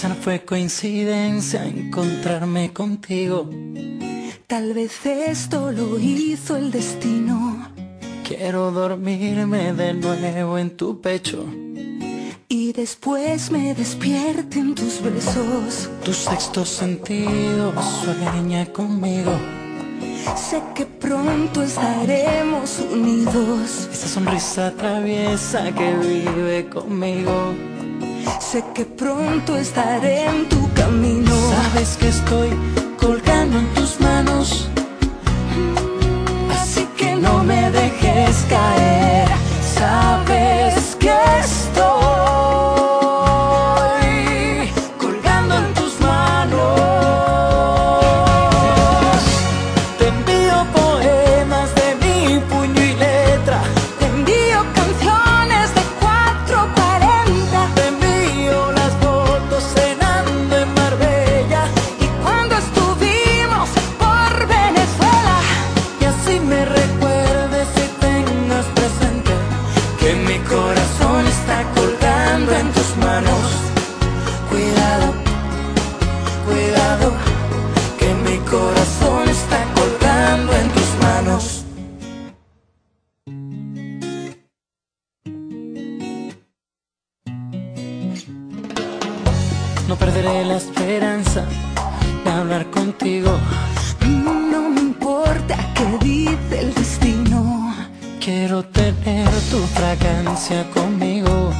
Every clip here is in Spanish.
Quizá fue coincidencia encontrarme contigo. Tal vez esto lo hizo el destino. Quiero dormirme de nuevo en tu pecho. Y después me despierte en tus besos. Tu sexto sentido sueña conmigo. Sé que pronto estaremos unidos. Esa sonrisa traviesa que vive conmigo. Sé que pronto estaré en tu camino. Sabes que estoy colgando en tus manos. No perderé la esperanza de hablar contigo. no me importa qué dice el destino. Quiero tener tu fragancia conmigo.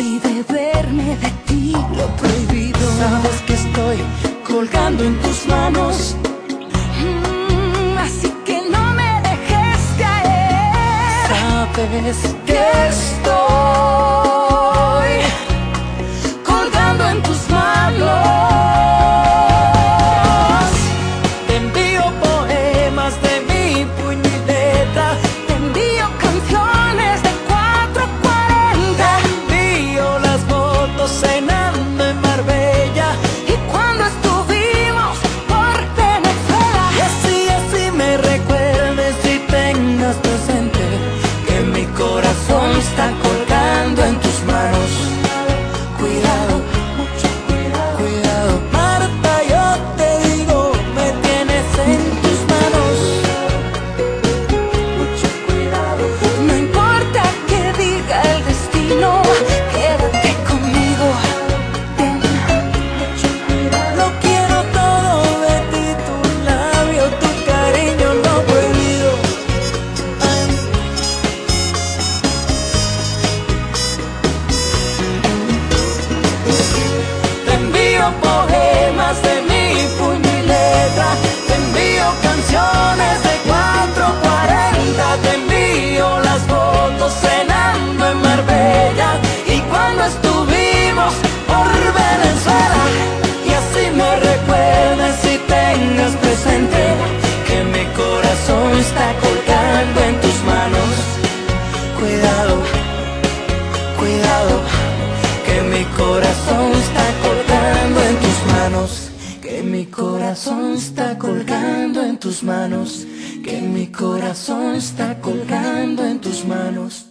Y beberme de ti lo prohibido. Sabes que estoy colgando en tus manos. Mm, así que no me dejes caer. Sabes que estoy corazón está colgando en tus manos. Que mi corazón está colgando en tus manos.